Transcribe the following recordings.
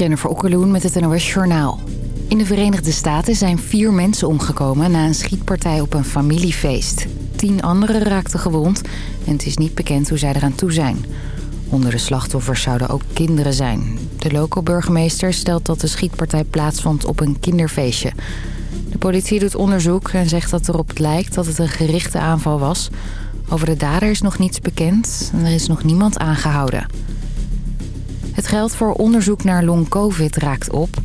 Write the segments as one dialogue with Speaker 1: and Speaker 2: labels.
Speaker 1: Jennifer Okkerloen met het NOS Journaal. In de Verenigde Staten zijn vier mensen omgekomen na een schietpartij op een familiefeest. Tien anderen raakten gewond en het is niet bekend hoe zij eraan toe zijn. Onder de slachtoffers zouden ook kinderen zijn. De loco-burgemeester stelt dat de schietpartij plaatsvond op een kinderfeestje. De politie doet onderzoek en zegt dat erop lijkt dat het een gerichte aanval was. Over de dader is nog niets bekend en er is nog niemand aangehouden. Het geld voor onderzoek naar long-covid raakt op.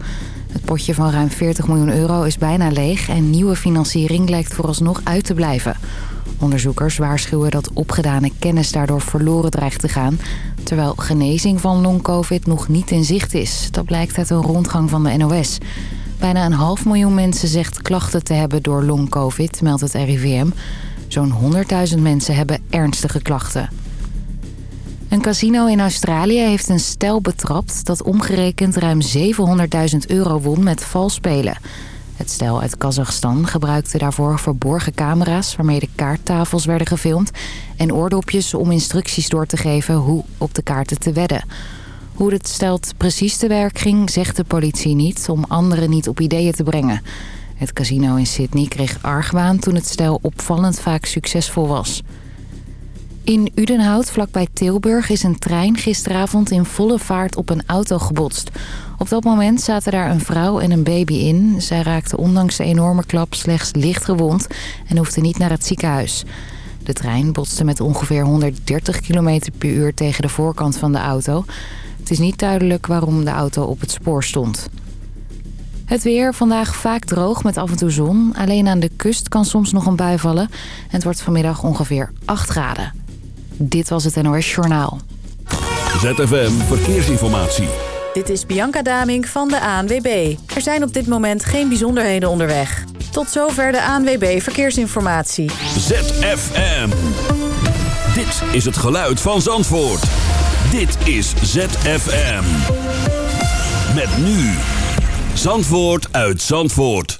Speaker 1: Het potje van ruim 40 miljoen euro is bijna leeg... en nieuwe financiering lijkt vooralsnog uit te blijven. Onderzoekers waarschuwen dat opgedane kennis daardoor verloren dreigt te gaan... terwijl genezing van long-covid nog niet in zicht is. Dat blijkt uit een rondgang van de NOS. Bijna een half miljoen mensen zegt klachten te hebben door long-covid, meldt het RIVM. Zo'n 100.000 mensen hebben ernstige klachten. Een casino in Australië heeft een stel betrapt... dat omgerekend ruim 700.000 euro won met valspelen. Het stel uit Kazachstan gebruikte daarvoor verborgen camera's... waarmee de kaarttafels werden gefilmd... en oordopjes om instructies door te geven hoe op de kaarten te wedden. Hoe het stel precies te werk ging, zegt de politie niet... om anderen niet op ideeën te brengen. Het casino in Sydney kreeg argwaan toen het stel opvallend vaak succesvol was... In Udenhout, vlakbij Tilburg, is een trein gisteravond in volle vaart op een auto gebotst. Op dat moment zaten daar een vrouw en een baby in. Zij raakte ondanks de enorme klap slechts licht gewond en hoefde niet naar het ziekenhuis. De trein botste met ongeveer 130 km per uur tegen de voorkant van de auto. Het is niet duidelijk waarom de auto op het spoor stond. Het weer, vandaag vaak droog met af en toe zon. Alleen aan de kust kan soms nog een bui vallen. En het wordt vanmiddag ongeveer 8 graden. Dit was het NOS Journaal.
Speaker 2: ZFM Verkeersinformatie.
Speaker 3: Dit is Bianca Damink van de ANWB. Er zijn op dit moment geen bijzonderheden onderweg. Tot zover de ANWB Verkeersinformatie.
Speaker 2: ZFM. Dit is het geluid van Zandvoort. Dit is ZFM. Met nu. Zandvoort uit Zandvoort.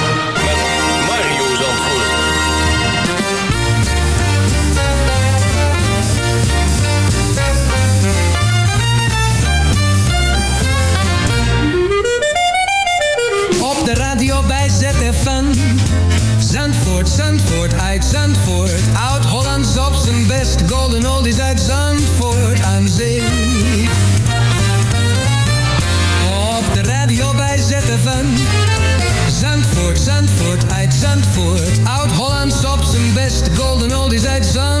Speaker 4: Zandvoort,
Speaker 5: uit Zandvoort. Oud-Hollands op zijn best. Golden oldies uit Zandvoort aan zee. Op de radio bij ZFM. Zandvoort, Zandvoort, uit Zandvoort. Oud-Hollands op zijn best. Golden oldies uit Zandvoort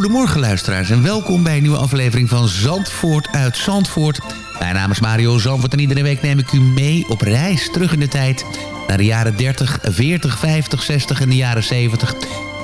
Speaker 6: goedemorgen luisteraars en welkom bij een nieuwe aflevering van Zandvoort uit Zandvoort. Mijn naam is Mario Zandvoort en iedere week neem ik u mee op reis terug in de tijd naar de jaren 30, 40, 50, 60 en de jaren 70.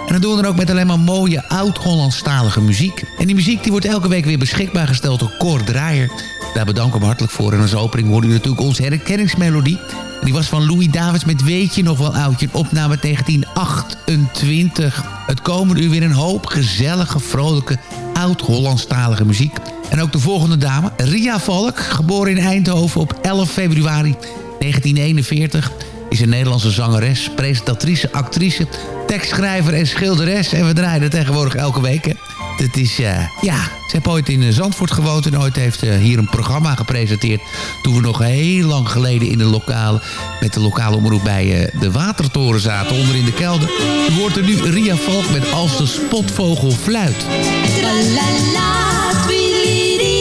Speaker 6: En dat doen we dan ook met alleen maar mooie oud-Hollandstalige muziek. En die muziek die wordt elke week weer beschikbaar gesteld door Cor Draaier. Daar bedank ik hem hartelijk voor. En als opening hoorde u natuurlijk onze herkenningsmelodie. En die was van Louis Davids met Weet je nog wel oudje? Een opname 1928. Het komen u weer een hoop gezellige, vrolijke, oud-Hollandstalige muziek. En ook de volgende dame, Ria Valk, geboren in Eindhoven op 11 februari 1941 is een Nederlandse zangeres, presentatrice, actrice, tekstschrijver en schilderes. En we draaien het tegenwoordig elke week. Hè. Het is, eh, ja, ze heeft ooit in Zandvoort gewoond en ooit heeft ze hier een programma gepresenteerd. Toen we nog heel lang geleden in de lokale, met de lokale omroep bij eh, de Watertoren zaten, onder in de kelder. Hoort er nu Ria Valk met Als de spotvogel fluit.
Speaker 7: Tralala, twiliriri,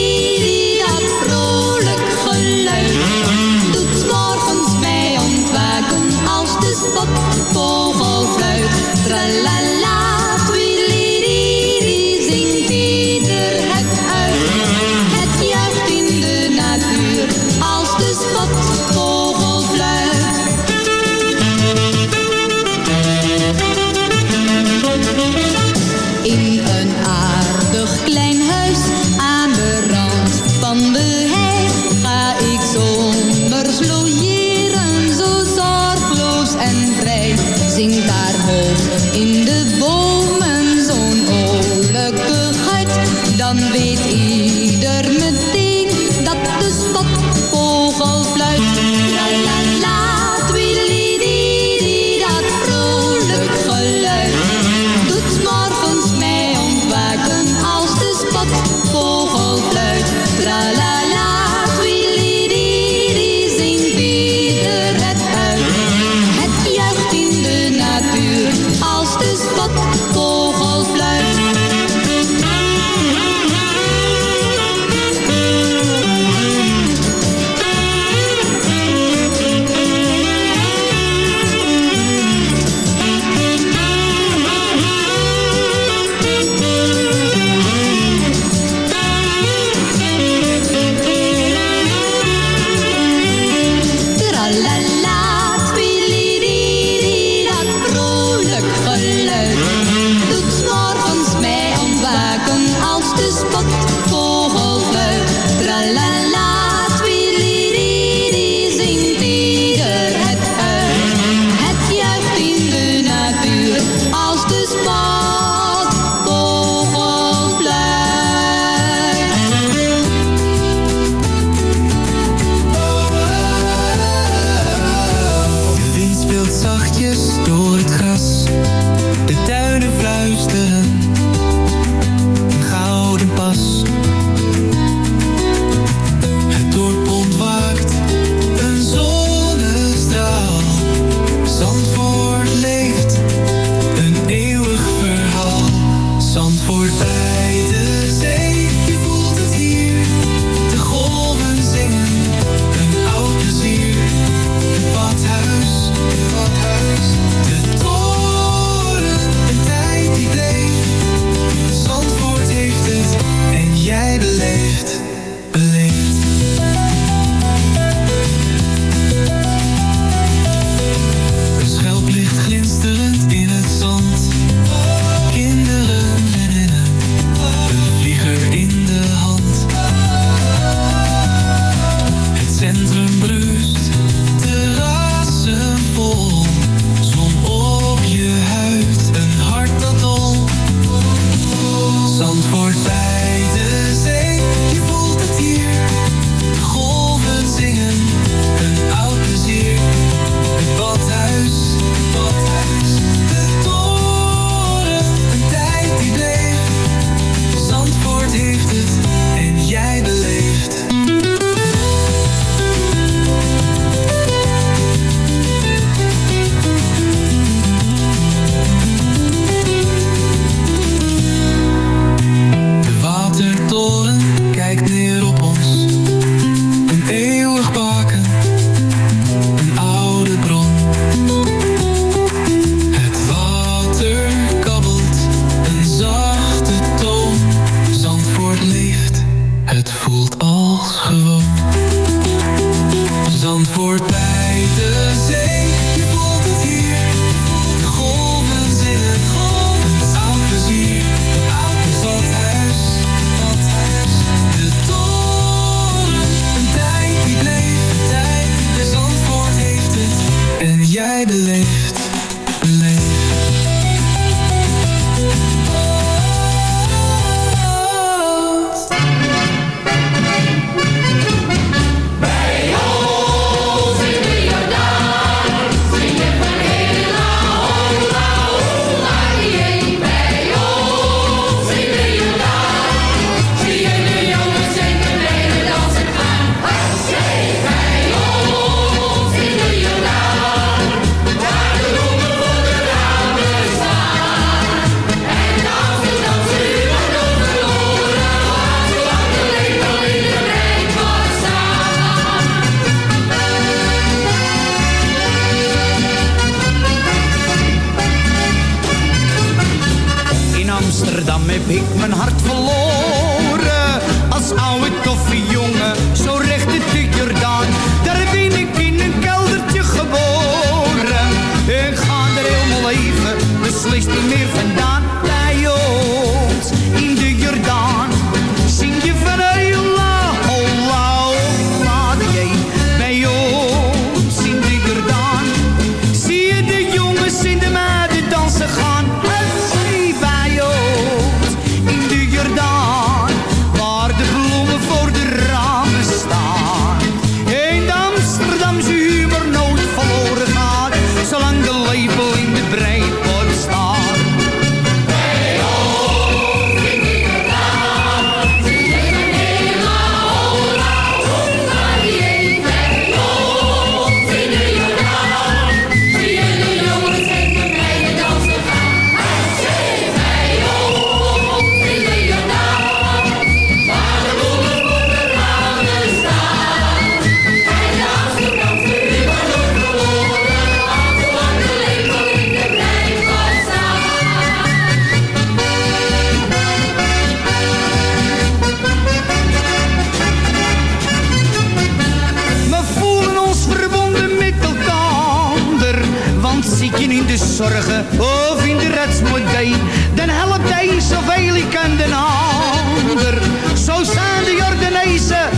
Speaker 7: of in de redsmodee, dan helpt deze een zoveel ik kan de ander. Zo zijn de
Speaker 8: Jordanezen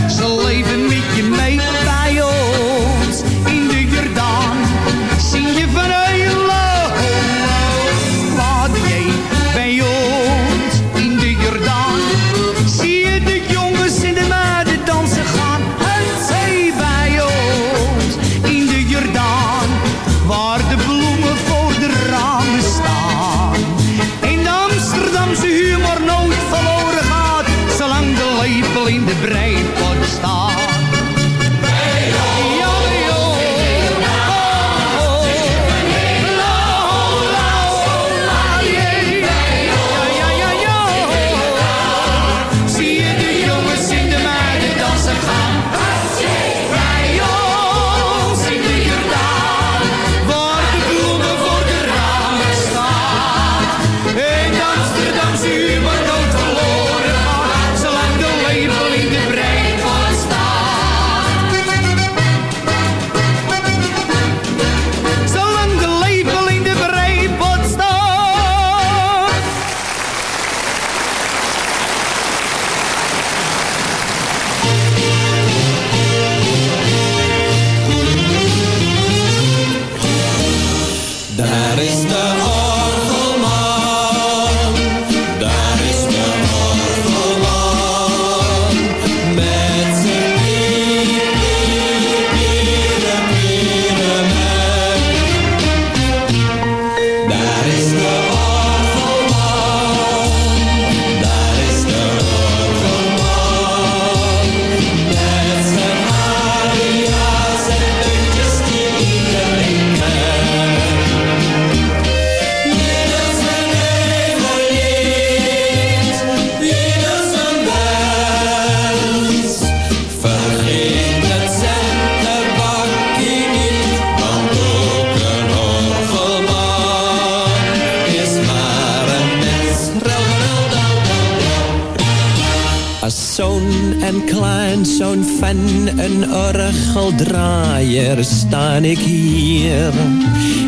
Speaker 8: ik hier.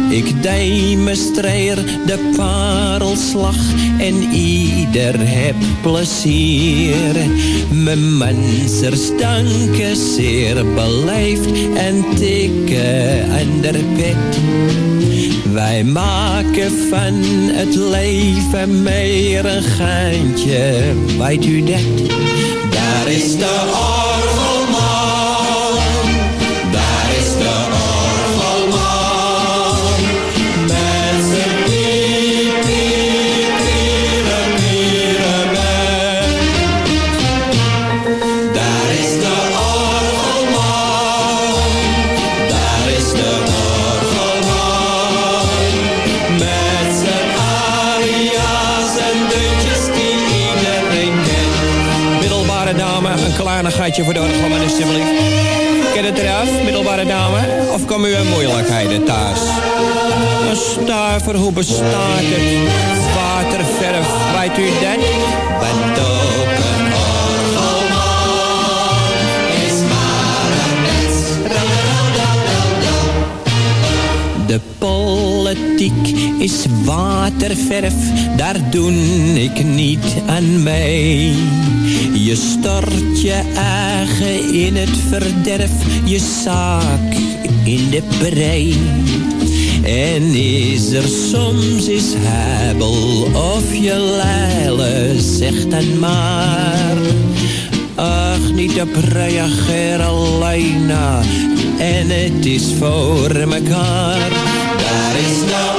Speaker 8: Ik demonstreer de parelslag en ieder heb plezier. Mijn mensers danken zeer beleefd en tikken aan de pet. Wij maken van het leven meer een geintje, weet u dat? Daar is de
Speaker 9: voor de orgelman, alsjeblieft. Ken het eraf, middelbare dame? Of komen u in moeilijkheden thuis? Een stuiver, hoe bestaat het? Waterverf, weet u dat? Want is waterverf, daar doe ik niet aan mee. Je stort je eigen in het verderf, je zaak in de brei. En is er soms is hebel of je leile, zeg dan maar. Ach, niet op alleen en het is voor mekaar. Daar is de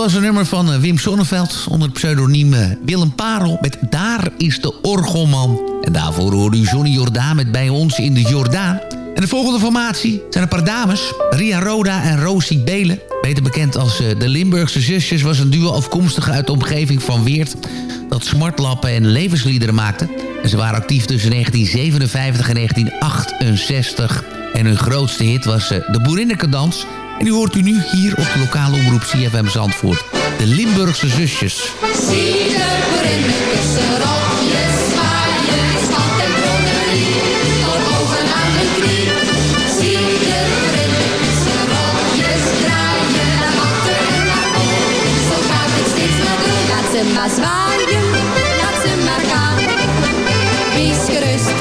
Speaker 6: was een nummer van eh, Wim Sonneveld... onder het pseudoniem eh, Willem Parel met Daar is de Orgelman. En daarvoor hoorde u Johnny Jordaan met Bij ons in de Jordaan. En de volgende formatie zijn een paar dames. Ria Roda en Rosie Belen. Beter bekend als eh, de Limburgse zusjes... was een duo afkomstig uit de omgeving van Weert... dat smartlappen en levensliederen maakte. En ze waren actief tussen 1957 en 1968... En hun grootste hit was de Boerinnekendans. En die hoort u nu hier op de lokale omroep CFM Zandvoort. De Limburgse zusjes.
Speaker 7: De Wees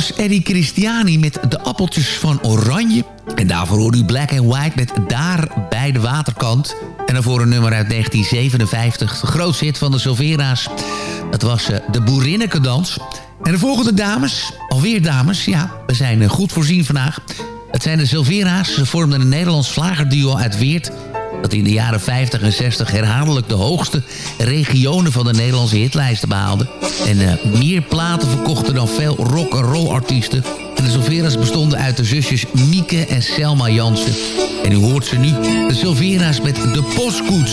Speaker 10: was Eddie Christiani met de appeltjes van Oranje. En daarvoor hoorde u Black and White met Daar bij de waterkant. En daarvoor een nummer uit 1957, de grootste hit van de Silvera's. Dat was uh, de Boerinnekendans. En de volgende dames, alweer dames, ja, we zijn uh, goed voorzien vandaag. Het zijn de Silvera's, ze vormden een Nederlands slagerduo uit Weert dat in de jaren 50 en 60 herhaaldelijk de hoogste regionen van de Nederlandse hitlijsten behaalde. En uh, meer platen verkochten dan veel rock and roll artiesten. En de Silvera's bestonden uit de zusjes Mieke en Selma Jansen. En u hoort ze nu, de Silvera's met de postkoets.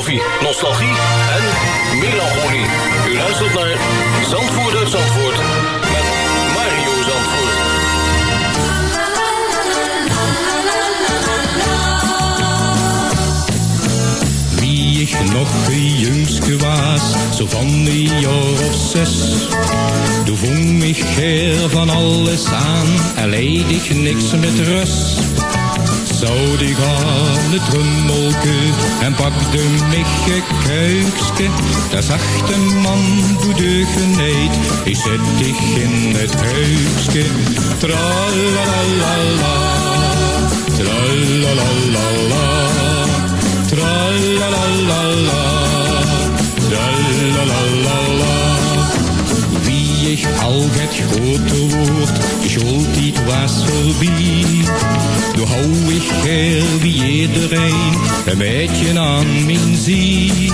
Speaker 4: koffie, nostalgie en melancholie. U luistert naar Zandvoort uit Zandvoort met Mario Zandvoort.
Speaker 11: Wie ik nog een jongske was, zo van een jaar of zes. Toen vong ik her van alles aan en leed ik niks met rust. Zou aan het rummelke en pakte een kuikske. Daar zag de man doe de geneid, ik zet dich in het huisje. Tralalala, tralalala. Tralalala, tralalala. Ik al het grote woord, schuld die was voorbij. Toen hou ik her wie iedereen, een beetje aan mijn zie.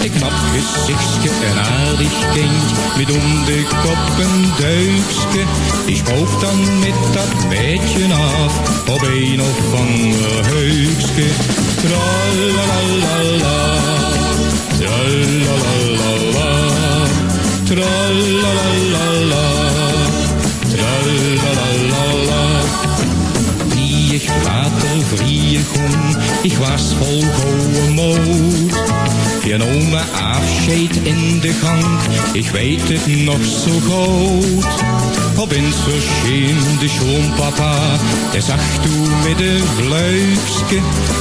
Speaker 11: Ik knap gezichtje, een aardig kind, met om de kop een duikske. Ik spook dan met dat meidje af, op een of ander heukske. Tralalala, tralalala, tralalala, tralalala. Wie ik water vrije groen, ik was vol gouden moed. Je me afscheid in de gang, ik weet het nog zo goed. Op eens verscheen de schoonpapa, hij zag toen met een vluikske.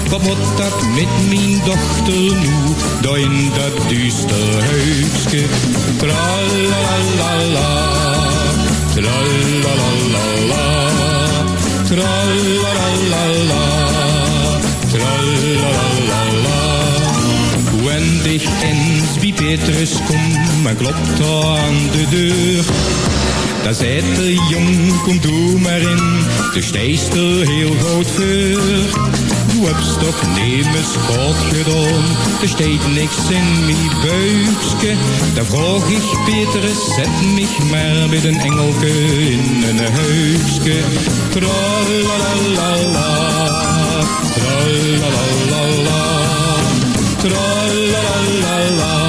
Speaker 11: Wat moet dat met mijn dochter nu, daar in dat duister huisje? Tralalala, tralalala, tralalala, tralalala. Wenn dich bij Petrus kom en klopt aan de deur. Daar zei de jong, kom doe maar in, de steest er heel groot voor. Du hebt toch nemen sport gedaan, er steekt niks in mijn buikske. Daar vroeg ik Petrus, zet mich maar met een engelke in een huisje. Tralalala, tralalala. Tra-la-la-la-la, tra-la-la-la-la, tra-la-la-la-la,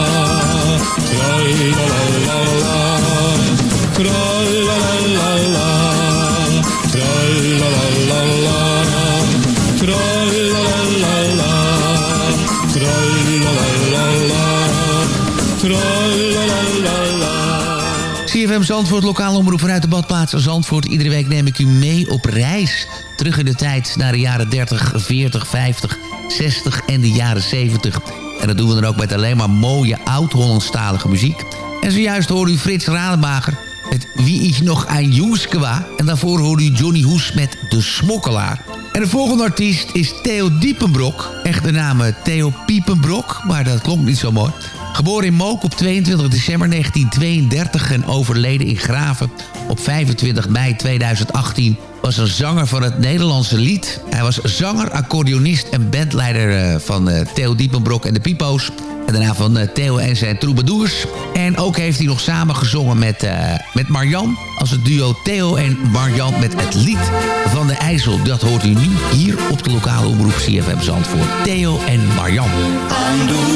Speaker 6: CFM Zandvoort, lokale omroep vanuit de badplaats Zandvoort. Iedere week neem ik u mee op reis. Terug in de tijd naar de jaren 30, 40, 50, 60 en de jaren 70. En dat doen we dan ook met alleen maar mooie oud-Hollandstalige muziek. En zojuist hoorde u Frits Rademacher met Wie is nog een Joeskwa. En daarvoor hoorde u Johnny Hoes met De Smokkelaar. En de volgende artiest is Theo Diepenbrok. Echte naam eh, Theo Piepenbrok, maar dat klonk niet zo mooi. Geboren in Mook op 22 december 1932 en overleden in Graven op 25 mei 2018 was een zanger van het Nederlandse lied. Hij was zanger, accordeonist en bandleider eh, van eh, Theo Diepenbrok en de Pipo's. Daarna van eh, Theo en zijn troubadours. En ook heeft hij nog samen gezongen met, eh, met Marjan. Als het duo Theo en Marjan met het lied van de IJssel. Dat hoort u nu hier op de lokale omroep CFM Zandvoort. Theo en Marjan.
Speaker 12: Aan de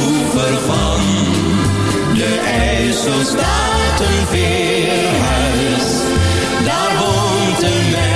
Speaker 12: van de IJssel staat een veerhuis. Daar woont een meisje,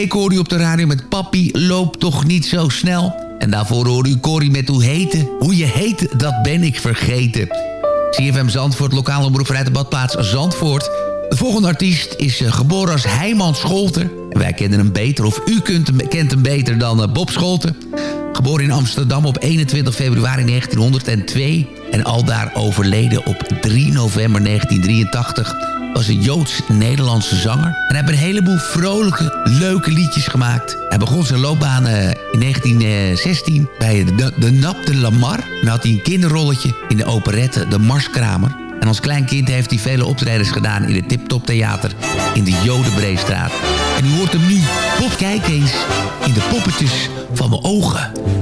Speaker 13: Keek hoorde
Speaker 6: u op de radio met Papi loopt toch niet zo snel. En daarvoor hoorde u Corrie met Hoe heten. Hoe je heet, dat ben ik vergeten. CFM Zandvoort, lokale omroep vanuit de badplaats Zandvoort. De volgende artiest is eh, geboren als Heiman Scholter. Wij kennen hem beter, of u kent hem beter dan eh, Bob Scholter. Geboren in Amsterdam op 21 februari 1902 en aldaar overleden op 3 november 1983 was een Joods-Nederlandse zanger. En hij heeft een heleboel vrolijke, leuke liedjes gemaakt. Hij begon zijn loopbaan eh, in 1916 bij de, de Nap de Lamar. En had hij een kinderrolletje in de operette De Marskramer. En als klein kind heeft hij vele optredens gedaan in het Tip Top Theater in de Jodenbreestraat. En u hoort hem nu. Bob, kijk eens in de poppetjes van mijn ogen.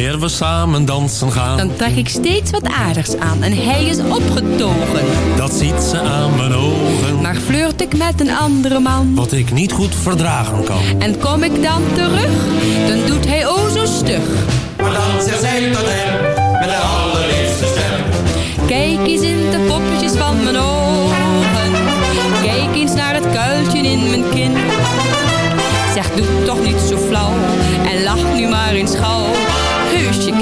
Speaker 14: Wanneer we samen dansen gaan,
Speaker 7: Dan trek ik steeds wat aardigs aan en hij is opgetogen.
Speaker 14: dat ziet ze aan mijn ogen.
Speaker 7: Maar flirt ik met een andere man
Speaker 14: Wat ik niet goed verdragen kan.
Speaker 7: en kom ik dan terug, dan doet hij o zo stug.
Speaker 15: Maar dan zegt zij tot hem met haar allerliefste stem.
Speaker 7: Kijk eens in de poppetjes van mijn ogen.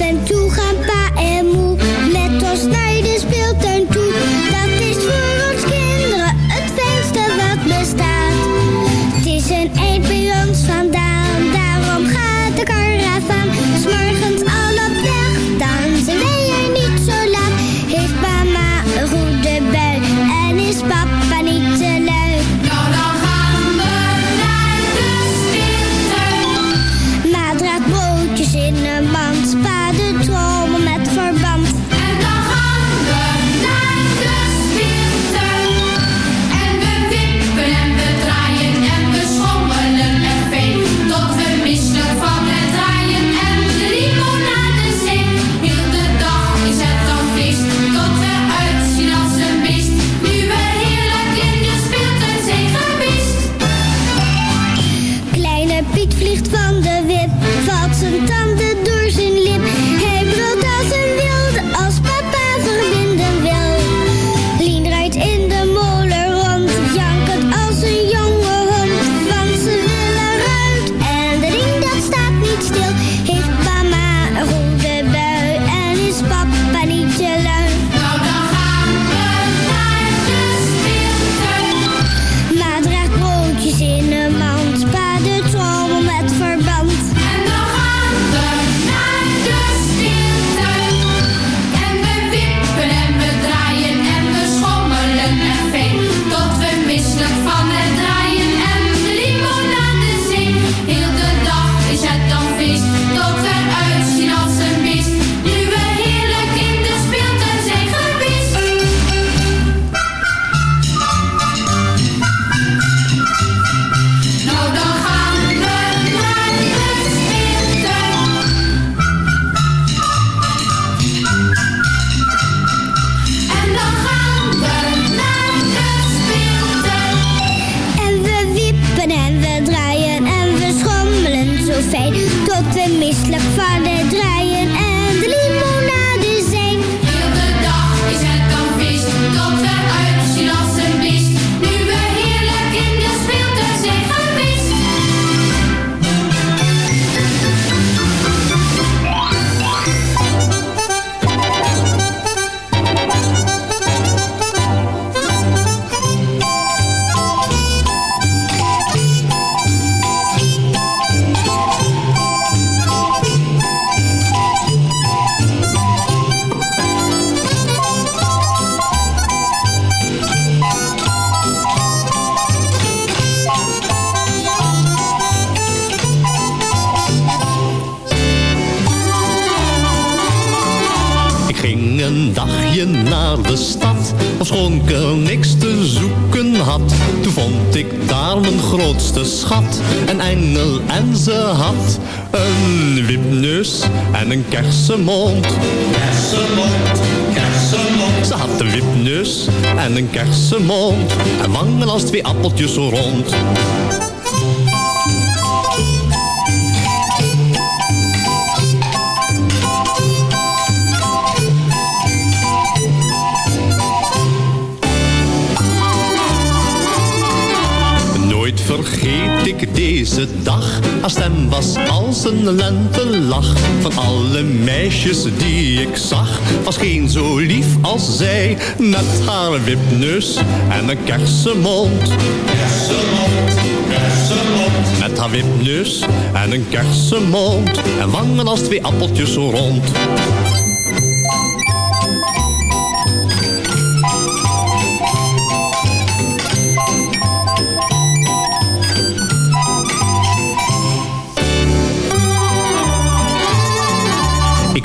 Speaker 16: en toe pa en
Speaker 17: kersenmond. Kersenmond, kersenmond. Ze had een wipneus en een kersenmond. En wangen als twee appeltjes zo rond. vergeet ik deze dag. Haar stem was als een lente lentelach. Van alle meisjes die ik zag, was geen zo lief als zij. Met haar wipneus en een kersenmond. Kersenmond, kersenmond. Met haar wipneus en een kersenmond. En wangen als twee appeltjes rond.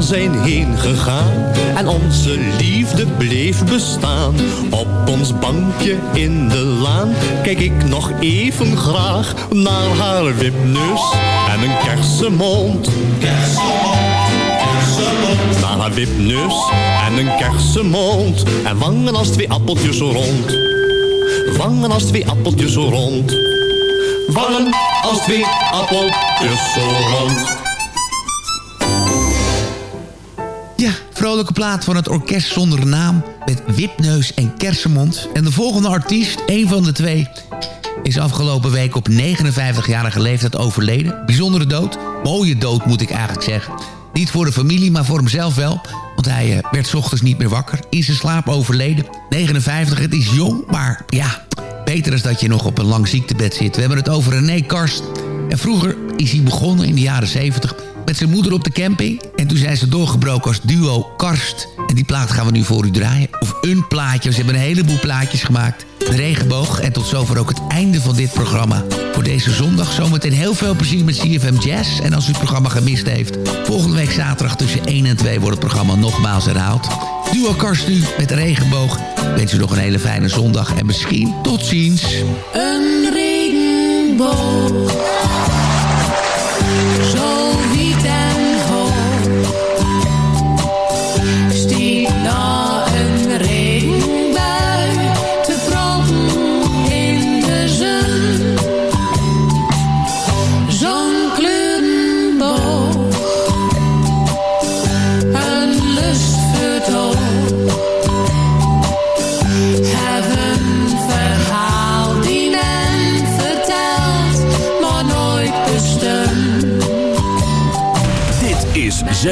Speaker 17: Zijn heen gegaan en onze liefde bleef bestaan. Op ons bankje in de laan kijk ik nog even graag naar haar wipneus en een kersenmond. Kersenmond. Naar haar wipneus en een kersenmond en wangen als twee appeltjes rond. Wangen als twee appeltjes rond. Wangen als twee appeltjes rond.
Speaker 6: Vrolijke plaat van het orkest zonder naam... met wipneus en kersenmond. En de volgende artiest, een van de twee... is afgelopen week op 59-jarige leeftijd overleden. Bijzondere dood. Mooie dood, moet ik eigenlijk zeggen. Niet voor de familie, maar voor hemzelf wel. Want hij eh, werd ochtends niet meer wakker. In zijn slaap overleden. 59, het is jong, maar ja... Beter is dat je nog op een lang ziektebed zit. We hebben het over René Karst. En vroeger is hij begonnen in de jaren 70 met zijn moeder op de camping. En toen zijn ze doorgebroken als duo Karst. En die plaat gaan we nu voor u draaien. Of een plaatje, ze hebben een heleboel plaatjes gemaakt. De regenboog. En tot zover ook het einde van dit programma. Voor deze zondag zometeen heel veel plezier met CFM Jazz. En als u het programma gemist heeft... volgende week zaterdag tussen 1 en 2 wordt het programma nogmaals herhaald. Duo Karst nu met regenboog. Ik wens u nog een hele fijne zondag. En misschien tot ziens.
Speaker 10: Een regenboog.